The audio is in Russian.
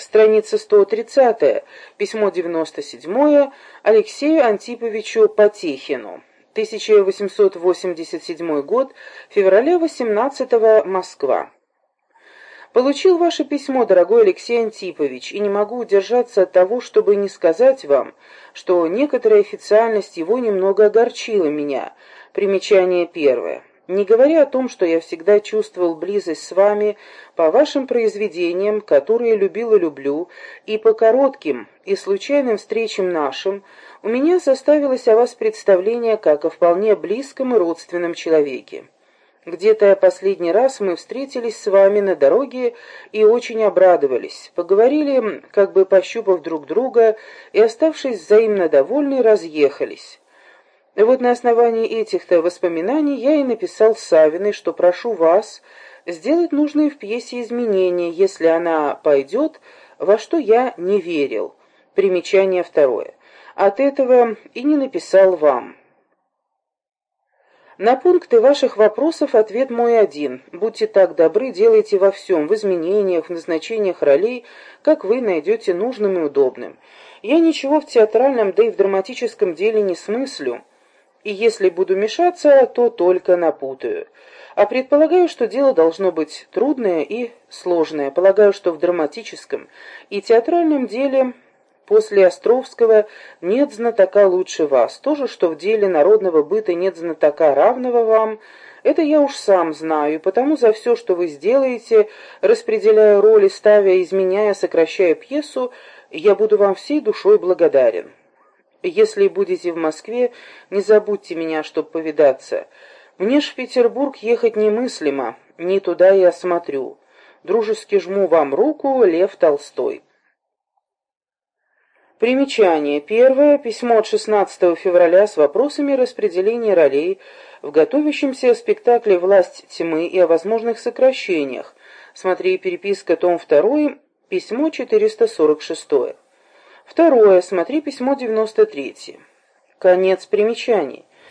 Страница 130, письмо 97 Алексею Антиповичу Потехину. 1887 год, февраля 18 Москва. Получил ваше письмо, дорогой Алексей Антипович, и не могу удержаться от того, чтобы не сказать вам, что некоторая официальность его немного огорчила меня. Примечание первое. Не говоря о том, что я всегда чувствовал близость с вами по вашим произведениям, которые любил и люблю, и по коротким и случайным встречам нашим, у меня составилось о вас представление как о вполне близком и родственном человеке. Где-то последний раз мы встретились с вами на дороге и очень обрадовались. Поговорили, как бы пощупав друг друга, и, оставшись взаимно довольны, разъехались. Вот на основании этих-то воспоминаний я и написал Савиной, что прошу вас сделать нужные в пьесе изменения, если она пойдет, во что я не верил. Примечание второе. От этого и не написал вам. На пункты ваших вопросов ответ мой один. Будьте так добры, делайте во всем, в изменениях, в назначениях ролей, как вы найдете нужным и удобным. Я ничего в театральном, да и в драматическом деле не смыслю и если буду мешаться, то только напутаю. А предполагаю, что дело должно быть трудное и сложное. Полагаю, что в драматическом и театральном деле после Островского нет знатока лучше вас. То же, что в деле народного быта нет знатока равного вам, это я уж сам знаю, и потому за все, что вы сделаете, распределяя роли, ставя, изменяя, сокращая пьесу, я буду вам всей душой благодарен. Если будете в Москве, не забудьте меня, чтоб повидаться. Мне ж в Петербург ехать немыслимо, не туда я смотрю. Дружески жму вам руку, Лев Толстой. Примечание. Первое. Письмо от 16 февраля с вопросами распределения ролей в готовящемся спектакле «Власть тьмы» и о возможных сокращениях. Смотри переписка, том 2, письмо 446. Второе. Смотри письмо 93. Конец примечаний.